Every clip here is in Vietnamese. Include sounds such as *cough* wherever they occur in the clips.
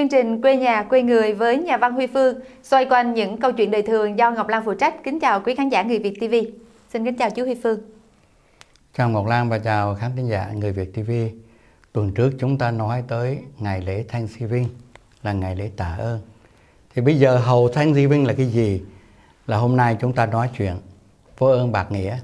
chương trình Quê nhà, quê người với nhà văn Huy Phương, xoay quanh những câu chuyện đời thường do Ngọc Lan phụ trách. Kính chào quý khán giả Người Việt TV. Xin kính chào chú Huy Phương. Chào Ngọc Lan và chào khán thính giả Người Việt TV. Tuần trước chúng ta nói tới ngày lễ Thanksgiving là ngày lễ tạ ơn. Thì bây giờ hầu Thanksgiving là cái gì? Là hôm nay chúng ta nói chuyện vô ơn bạc nghĩa.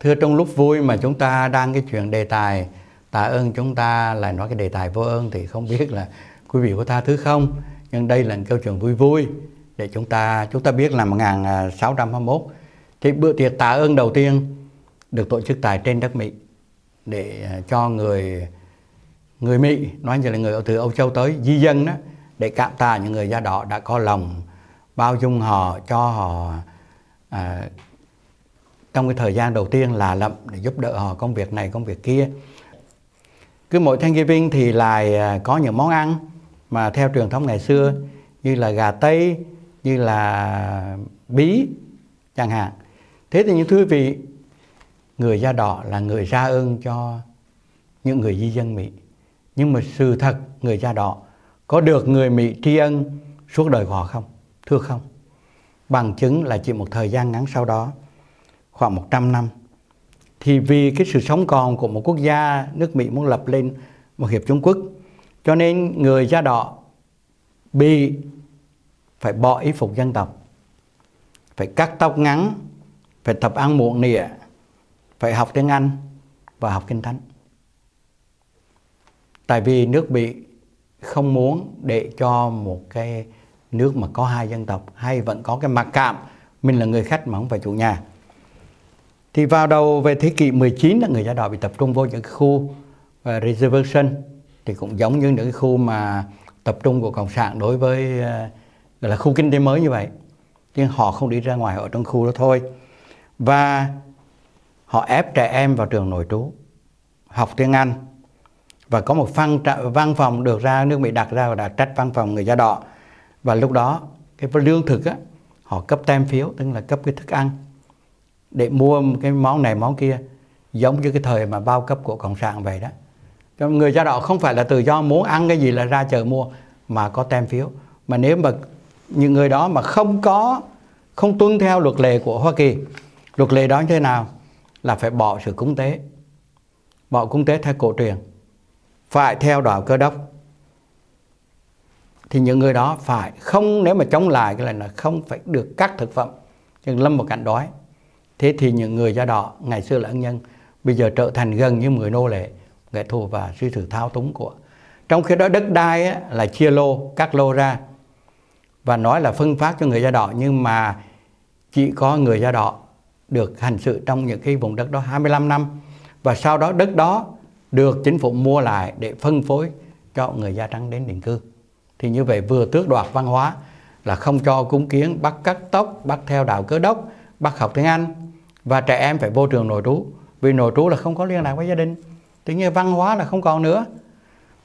Thưa trong lúc vui mà chúng ta đang cái chuyện đề tài, tạ ơn chúng ta lại nói cái đề tài vô ơn thì không biết là quý vị có tha thứ không. Nhưng đây là câu chuyện vui vui để chúng ta chúng ta biết là 1621 thì bữa tiệc tạ ơn đầu tiên được tổ chức tại trên đất Mỹ để à, cho người người Mỹ nói như là người từ Âu Châu tới di dân đó để cảm tạ những người da đỏ đã có lòng bao dung họ cho họ à, trong cái thời gian đầu tiên là lậm để giúp đỡ họ công việc này công việc kia. Cứ mỗi Thanksgiving thì lại à, có những món ăn mà theo truyền thống ngày xưa như là gà tây như là bí chẳng hạn thế thì những quý vị người da đỏ là người ra ơn cho những người di dân Mỹ nhưng mà sự thật người da đỏ có được người Mỹ tri ân suốt đời của họ không? Thưa không. Bằng chứng là chỉ một thời gian ngắn sau đó, khoảng 100 năm, thì vì cái sự sống còn của một quốc gia nước Mỹ muốn lập lên một hiệp Trung Quốc, cho nên người da đỏ bị phải bỏ y phục dân tộc, phải cắt tóc ngắn, phải tập ăn muộn nịa, phải học tiếng Anh và học kinh thánh. Tại vì nước bị không muốn để cho một cái nước mà có hai dân tộc hay vẫn có cái mặc cảm mình là người khách mà không phải chủ nhà. Thì vào đầu về thế kỷ 19 là người da đỏ bị tập trung vô những cái khu uh, reservation thì cũng giống như những cái khu mà tập trung của cộng sản đối với ờ, gọi là khu kinh tế mới như vậy. Nhưng họ không đi ra ngoài ở trong khu đó thôi. Và họ ép trẻ em vào trường nội trú học tiếng Anh và có một văn, văn phòng được ra nước Mỹ đặt ra và đã trách văn phòng người da đỏ và lúc đó cái lương thực á họ cấp tem phiếu tức là cấp cái thức ăn để mua cái món này món kia giống như cái thời mà bao cấp của cộng sản vậy đó người da đỏ không phải là tự do, muốn ăn cái gì là ra chợ mua, mà có tem phiếu. Mà nếu mà những người đó mà không có, không tuân theo luật lệ của Hoa Kỳ, luật lệ đó như thế nào? Là phải bỏ sự cúng tế. Bỏ cúng tế theo cổ truyền. Phải theo đoàn cơ đốc. Thì những người đó phải không, nếu mà chống lại cái này là không phải được cắt thực phẩm. Nhưng lâm một cảnh đói. Thế thì những người da đỏ ngày xưa là ân nhân, bây giờ trở thành gần như người nô lệ nghệ thuật và suy sự thao túng của trong khi đó đất đai á, là chia lô các lô ra và nói là phân phát cho người da đỏ nhưng mà chỉ có người da đỏ được hành sự trong những cái vùng đất đó 25 năm và sau đó đất đó được chính phủ mua lại để phân phối cho người da trắng đến định cư. Thì như vậy vừa tước đoạt văn hóa là không cho cúng kiến, bắt cắt tóc, bắt theo đạo cơ đốc, bắt học tiếng Anh và trẻ em phải vô trường nội trú vì nội trú là không có liên lạc với gia đình. Tự nhiên văn hóa là không còn nữa.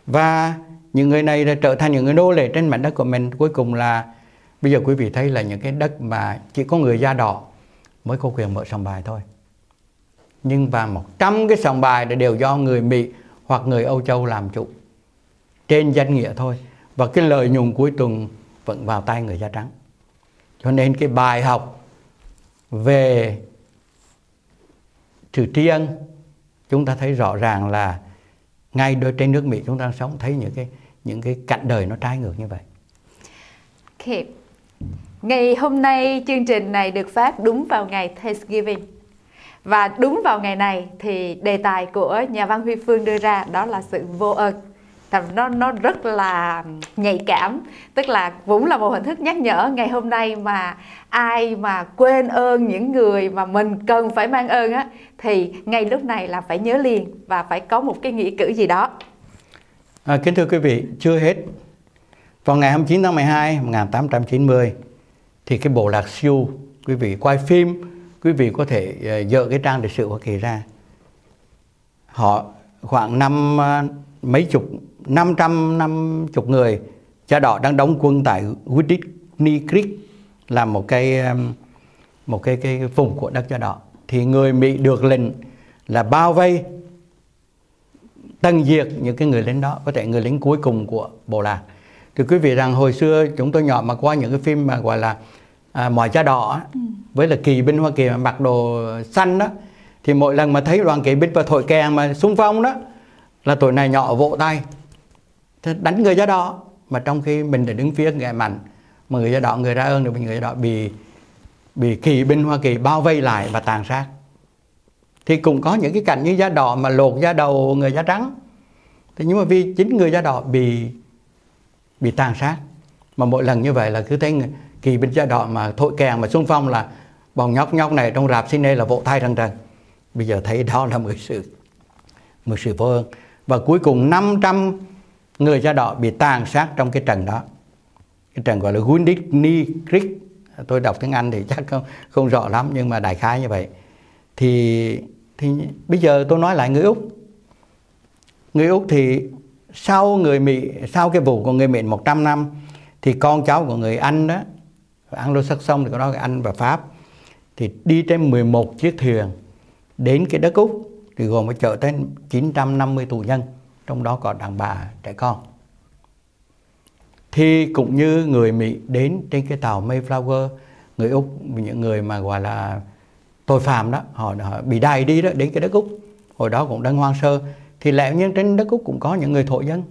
Và những người này là trở thành những người nô lệ trên mảnh đất của mình. Cuối cùng là, bây giờ quý vị thấy là những cái đất mà chỉ có người da đỏ mới có quyền mở sòng bài thôi. Nhưng và 100 cái sòng bài đều do người Mỹ hoặc người Âu Châu làm chủ. Trên danh nghĩa thôi. Và cái lợi nhuận cuối tuần vẫn vào tay người da trắng. Cho nên cái bài học về sự tri ân chúng ta thấy rõ ràng là ngay đôi trên nước Mỹ chúng ta sống thấy những cái những cái cạnh đời nó trái ngược như vậy. Okay. Ngày hôm nay chương trình này được phát đúng vào ngày Thanksgiving. Và đúng vào ngày này thì đề tài của nhà văn Huy Phương đưa ra đó là sự vô ơn. Nó nó rất là nhạy cảm, tức là cũng là một hình thức nhắc nhở ngày hôm nay mà ai mà quên ơn những người mà mình cần phải mang ơn á thì ngay lúc này là phải nhớ liền và phải có một cái nghĩa cử gì đó. À, kính thưa quý vị, chưa hết. Vào ngày 29 tháng 12 1890 thì cái bộ lạc siêu quý vị quay phim quý vị có thể ờ, dỡ cái trang lịch sử Hoa Kỳ ra họ khoảng năm ờ, mấy chục năm trăm năm chục người. Cha đỏ đang đóng quân tại Whitney Creek là một cái một cái cái vùng của đất cha đỏ. Thì người Mỹ được lệnh là bao vây tận diệt những cái người lính đó có thể người lính cuối cùng của bộ lạc thì quý vị rằng hồi xưa chúng tôi nhỏ mà qua những cái phim mà gọi là à, mỏi da đỏ ừ. với là kỳ binh Hoa Kỳ mà mặc đồ xanh đó thì mỗi lần mà thấy đoàn kỵ binh và thổi kèn mà xung phong đó là tuổi này nhỏ vỗ tay đánh người da đỏ mà trong khi mình đã đứng phía người mạnh, mà người da đỏ người ra ơn thì người da đỏ bị bị kỳ binh Hoa Kỳ bao vây lại và tàn sát. Thì cũng có những cái cảnh như da đỏ mà lột da đầu người da trắng. Thế nhưng mà vì chính người da đỏ bị bị tàn sát. Mà mỗi lần như vậy là cứ thấy kỳ binh da đỏ mà thổi kèn mà xung phong là bọn nhóc nhóc này trong rạp cine là vỗ tay rần rần bây giờ thấy đó là một sự một sự vô ơn. Và cuối cùng 500 người da đỏ bị tàn sát trong cái trận đó. Cái trận gọi là Wounded Creek. Tôi đọc tiếng Anh thì chắc không không rõ lắm, nhưng mà đại khái như vậy. Thì thì bây giờ tôi nói lại người Úc. Người Úc thì sau người Mỹ, sau cái vụ của người Mỹ 100 năm, thì con cháu của người Anh đó, Anglo-Saxon thì có nói Anh và Pháp, thì đi trên 11 chiếc thuyền đến cái đất Úc, thì gồm có chở tới 950 tù nhân trong đó có đàn bà trẻ con. Thì cũng như người Mỹ đến trên cái tàu Mayflower người Úc những người mà gọi là tội phạm đó họ, họ bị đày đi đó đến cái đất Úc. Hồi đó cũng đang hoang sơ. Thì lẽ nhiên trên đất Úc cũng có những người thổ dân.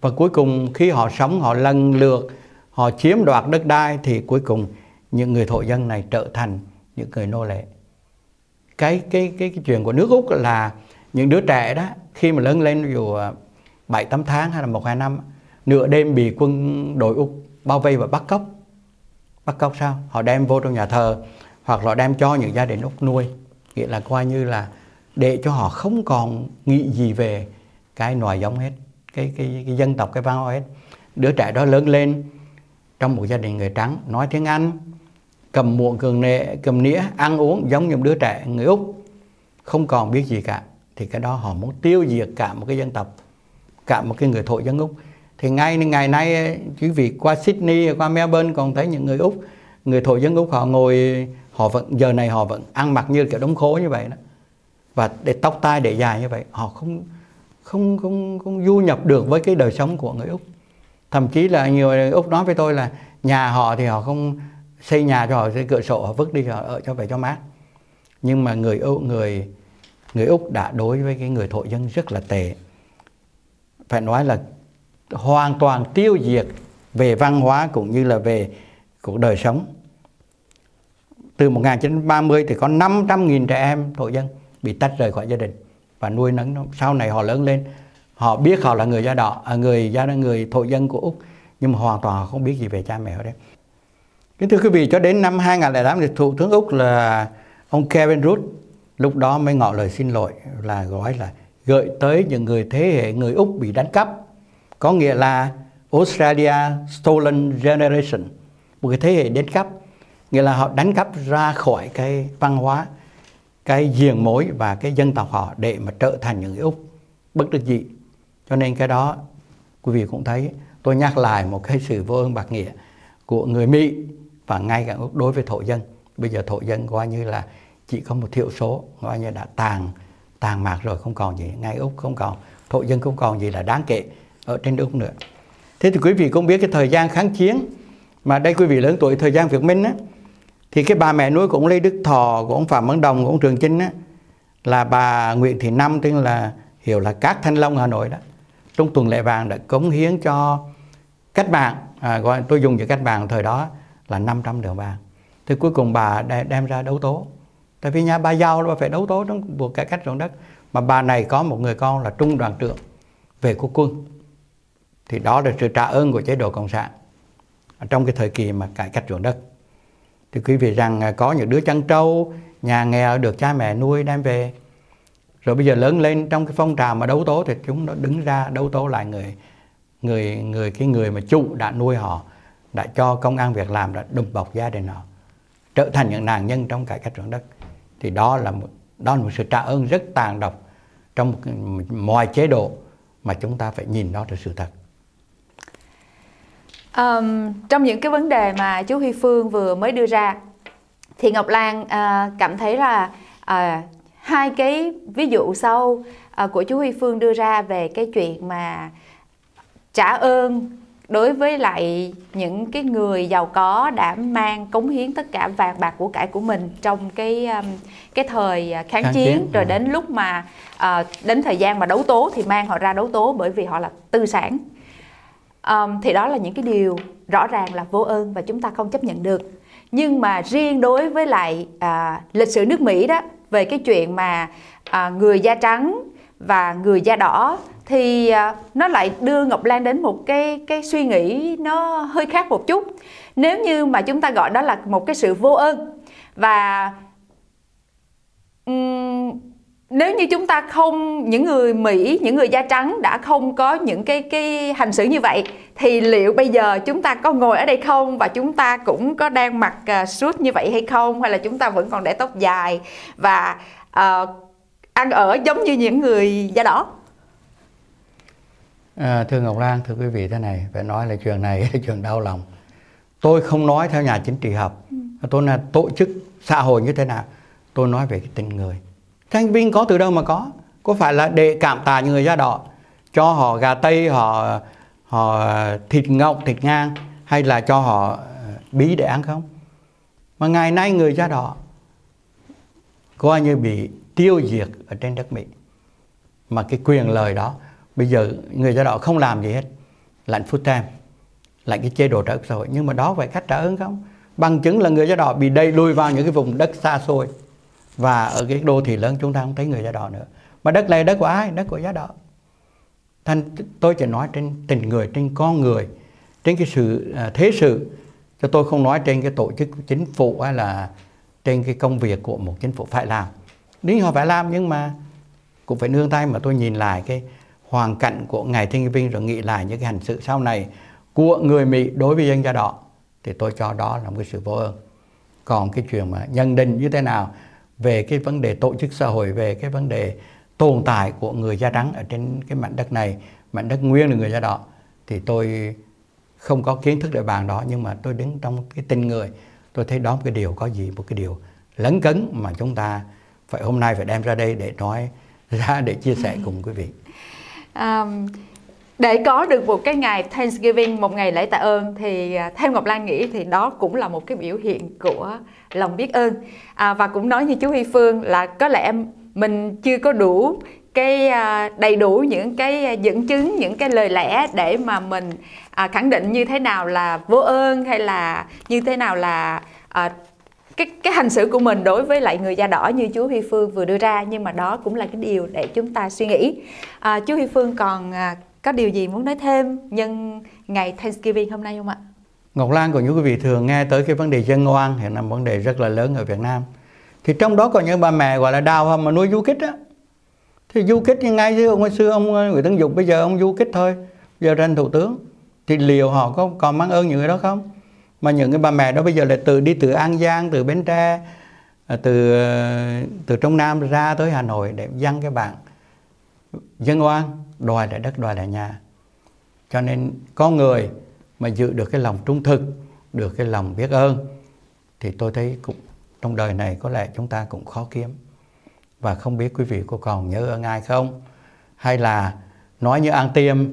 Và cuối cùng khi họ sống họ lần lượt họ chiếm đoạt đất đai thì cuối cùng những người thổ dân này trở thành những người nô lệ. Cái cái cái cái chuyện của nước Úc là những đứa trẻ đó khi mà lớn lên dù à, bảy tám tháng hay là một hai năm nửa đêm bị quân đội Úc bao vây và bắt cóc. Bắt cóc sao? Họ đem vô trong nhà thờ hoặc là đem cho những gia đình Úc nuôi. Nghĩa là coi như là để cho họ không còn nghĩ gì về cái nòi giống hết cái, cái, cái dân tộc cái văn hóa hết. Đứa trẻ đó lớn lên trong một gia đình người trắng nói tiếng Anh cầm muỗng cường nệ cầm nĩa ăn uống giống như đứa trẻ người Úc không còn biết gì cả thì cái đó họ muốn tiêu diệt cả một cái dân tộc, cả một cái người thổ dân Úc. Thì ngay ngày nay quý vị qua Sydney, qua Melbourne còn thấy những người Úc, người thổ dân Úc họ ngồi, họ vẫn, giờ này họ vẫn ăn mặc như kiểu đống khố như vậy đó. Và để tóc tai để dài như vậy, họ không không không không du nhập được với cái đời sống của người Úc. Thậm chí là nhiều người Úc nói với tôi là nhà họ thì họ không xây nhà cho họ, xây cửa sổ, họ vứt đi họ ở, cho về cho mát nhưng mà người Úc, người người Úc đã đối với cái người thổ dân rất là tệ. Phải nói là hoàn toàn tiêu diệt về văn hóa cũng như là về cuộc đời sống. Từ 1930 thì có 500.000 trẻ em thổ dân bị tách rời khỏi gia đình và nuôi nấng sau này họ lớn lên họ biết họ là người da đỏ à, người da người thổ dân của úc nhưng mà hoàn toàn họ không biết gì về cha mẹ họ đấy. Kính thưa quý vị cho đến năm 2008 thì thủ tướng úc là ông Kevin Rudd lúc đó mới ngỏ lời xin lỗi là gọi là gợi tới những người thế hệ người úc bị đánh cắp. Có nghĩa là Australia Stolen Generation, một cái thế hệ đánh cắp. Nghĩa là họ đánh cắp ra khỏi cái văn hóa, cái giềng mối và cái dân tộc họ để mà trở thành những người Úc bất đắc dị cho nên cái đó, quý vị cũng thấy, tôi nhắc lại một cái sự vô ơn bạc nghĩa của người Mỹ và ngay cả Úc đối với thổ dân. Bây giờ thổ dân coi như là chỉ có một thiểu số coi như đã tàn tàn mạc rồi không còn gì ngay Úc không còn thổ dân không còn gì là đáng kể ở trên Úc nữa. Thế thì quý vị cũng biết cái thời gian kháng chiến mà đây quý vị lớn tuổi thời gian Việt Minh á thì cái bà mẹ nuôi của ông Lê Đức Thọ của ông Phạm Văn Đồng của ông Trường Chinh á là bà Nguyễn Thị Năm tên là hiểu là các Thanh Long Hà Nội đó trong tuần lễ vàng đã cống hiến cho cách mạng à, gọi tôi dùng chữ cách mạng thời đó là 500 đồng vàng. Thì cuối cùng bà đem ra đấu tố tại vì nhà bà giàu bà phải đấu tố trong cuộc cải cách ruộng đất. Mà bà này có một người con là trung đoàn trưởng về quốc quân. Thì đó là sự trả ơn của chế độ cộng sản trong cái thời kỳ mà cải cách ruộng đất. Thì quý vị rằng à, có những đứa chăn trâu, nhà nghèo được cha mẹ nuôi đem về. Rồi bây giờ lớn lên trong cái phong trào mà đấu tố thì chúng nó đứng ra đấu tố lại người người người, cái người mà chủ đã nuôi họ, đã cho công an việc làm, đã đùm bọc gia đình họ, trở thành những nạn nhân trong cải cách ruộng đất thì đó là một đó là một sự trả ơn rất tàn độc trong mọi chế độ mà chúng ta phải nhìn đó là sự thật. Um, trong những cái vấn đề mà chú Huy Phương vừa mới đưa ra thì Ngọc Lan uh, cảm thấy là uh, hai cái ví dụ sau uh, của chú Huy Phương đưa ra về cái chuyện mà trả ơn đối với lại những cái người giàu có đã mang cống hiến tất cả vàng bạc của cải của mình trong cái um, cái thời à, kháng, kháng chiến, chiến rồi ừ. đến lúc mà uh, đến thời gian mà đấu tố thì mang họ ra đấu tố bởi vì họ là tư sản um, thì đó là những cái điều rõ ràng là vô ơn và chúng ta không chấp nhận được nhưng mà riêng đối với lại à, lịch sử nước Mỹ đó về cái chuyện mà à, người da trắng và người da đỏ thì à, nó lại đưa Ngọc Lan đến một cái cái suy nghĩ nó hơi khác một chút. Nếu như mà chúng ta gọi đó là một cái sự vô ơn và um, nếu như chúng ta không những người Mỹ, những người da trắng đã không có những cái cái hành xử như vậy thì liệu bây giờ chúng ta có ngồi ở đây không và chúng ta cũng có đang mặc uh, suit như vậy hay không hay là chúng ta vẫn còn để tóc dài và uh, ăn ở giống như những người da đỏ? À, thưa Ngọc Lan, thưa quý vị thế này, phải nói là chuyện này là chuyện đau lòng. Tôi không nói theo nhà chính trị học, ừ. tôi là tổ chức xã hội như thế nào, tôi nói về cái tình người. Thanh viên có từ đâu mà có? Có phải là để cảm tạ những người da đỏ cho họ gà tây họ họ thịt ngọc thịt ngang hay là cho họ ờ, bí để ăn không? Mà ngày nay người da đỏ coi như bị tiêu diệt ở trên đất Mỹ. Mà cái quyền lời đó bây giờ người da đỏ không làm gì hết, lạnh full tem lạnh cái chế độ trợ xã hội. Nhưng mà đó phải cách trả ơn không? Bằng chứng là người da đỏ bị đầy lùi vào những cái vùng đất xa xôi. Và ở cái đô thị lớn chúng ta không thấy người da đỏ nữa. Mà đất này đất của ai? Đất của da đỏ. Thành tôi chỉ nói trên tình người, trên con người, trên cái sự à, thế sự. Cho tôi không nói trên cái tổ chức chính phủ hay là trên cái công việc của một chính phủ phải làm. Nếu họ phải làm nhưng mà cũng phải nương tay mà tôi nhìn lại cái hoàn cảnh của ngài Thiên Vinh rồi nghĩ lại những cái hành sự sau này của người Mỹ đối với dân da đỏ thì tôi cho đó là một cái sự vô ơn. Còn cái chuyện mà nhân định như thế nào về cái vấn đề tổ chức xã hội, về cái vấn đề tồn tại của người da trắng ở trên cái mảnh đất này, mảnh đất nguyên là người da đỏ, thì tôi không có kiến thức để bàn đó, nhưng mà tôi đứng trong cái tình người, tôi thấy đó một cái điều có gì, một cái điều lấn cấn mà chúng ta phải hôm nay phải đem ra đây để nói, *laughs* ra để chia sẻ cùng quý vị um, để có được một cái ngày Thanksgiving một ngày lễ tạ ơn thì à, theo Ngọc Lan nghĩ thì đó cũng là một cái biểu hiện của lòng biết ơn. À, và cũng nói như chú Huy Phương là có lẽ mình chưa có đủ cái à, đầy đủ những cái à, dẫn chứng những cái lời lẽ để mà mình à, khẳng định như thế nào là vô ơn hay là như thế nào là à, cái cái hành xử của mình đối với lại người da đỏ như chú Huy Phương vừa đưa ra nhưng mà đó cũng là cái điều để chúng ta suy nghĩ à, chú Huy Phương còn à, có điều gì muốn nói thêm nhân ngày Thanksgiving hôm nay không ạ? Ngọc Lan của những quý vị thường nghe tới cái vấn đề dân oan hiện là vấn đề rất là lớn ở Việt Nam. Thì trong đó có những bà mẹ gọi là đau không mà nuôi du kích á. Thì du kích như ngay chứ ông ngày xưa ông à, Nguyễn Tấn Dục bây giờ ông du kích thôi. Giờ tranh thủ tướng. Thì liệu họ có còn mang ơn những người đó không? Mà những cái bà mẹ đó bây giờ lại từ đi từ An Giang, từ Bến Tre, à, từ à, từ trong Nam ra tới Hà Nội để dâng cái bạn dân oan đòi lại đất đòi lại nhà. Cho nên có người mà giữ được cái lòng trung thực được cái lòng biết ơn thì tôi thấy cũng trong đời này có lẽ chúng ta cũng khó kiếm. Và không biết quý vị có còn nhớ ơn ai không? Hay là nói như an tiêm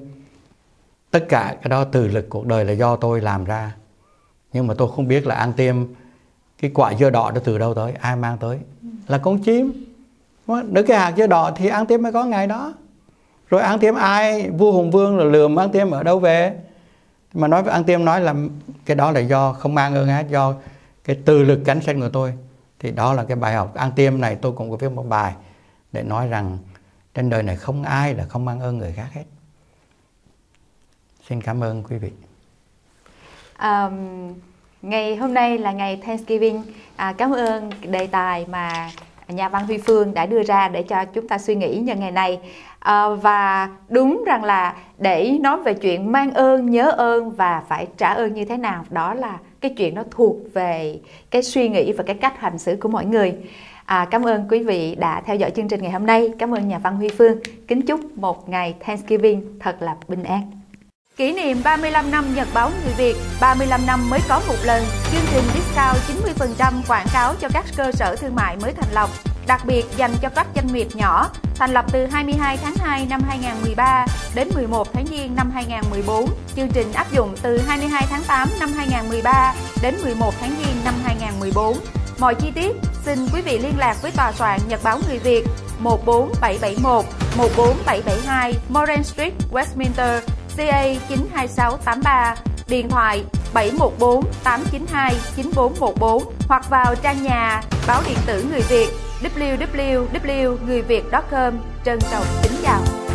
tất cả cái đó từ lực cuộc đời là do tôi làm ra nhưng mà tôi không biết là an tiêm cái quả dưa đỏ đó từ đâu tới ai mang tới. Là con chim. Nếu cái hạt dưa đỏ thì an tiêm mới có ngày đó. Rồi ăn tiêm ai? Vua hùng vương là lừa ăn tiêm ở đâu về? Mà nói với ăn tiêm nói là cái đó là do không mang ơn hết do cái từ lực cánh sinh của tôi. Thì đó là cái bài học. Ăn tiêm này tôi cũng có viết một bài để nói rằng trên đời này không ai là không mang ơn người khác hết. Xin cảm ơn quý vị um, ngày hôm nay là ngày Thanksgiving à, cảm ơn đề tài mà nhà văn Huy Phương đã đưa ra để cho chúng ta suy nghĩ nhân ngày này à, ờ, và đúng rằng là để nói về chuyện mang ơn nhớ ơn và phải trả ơn như thế nào đó là cái chuyện nó thuộc về cái suy nghĩ và cái cách hành xử của mọi người À, cảm ơn quý vị đã theo dõi chương trình ngày hôm nay. Cảm ơn nhà văn Huy Phương. Kính chúc một ngày Thanksgiving thật là bình an. Kỷ niệm 35 năm Nhật báo người Việt, 35 năm mới có một lần, chương trình discount 90% quảng cáo cho các cơ sở thương mại mới thành lập đặc biệt dành cho các doanh nghiệp nhỏ, thành lập từ 22 tháng 2 năm 2013 đến 11 tháng Giêng năm 2014. Chương trình áp dụng từ 22 tháng 8 năm 2013 đến 11 tháng Giêng năm 2014. Mọi chi tiết xin quý vị liên lạc với tòa soạn Nhật báo Người Việt 14771 14772 Moran Street, Westminster, CA 92683, điện thoại 714 892 9414 hoặc vào trang nhà báo điện tử Người Việt www.ngườiviet.com. Trân trọng kính chào.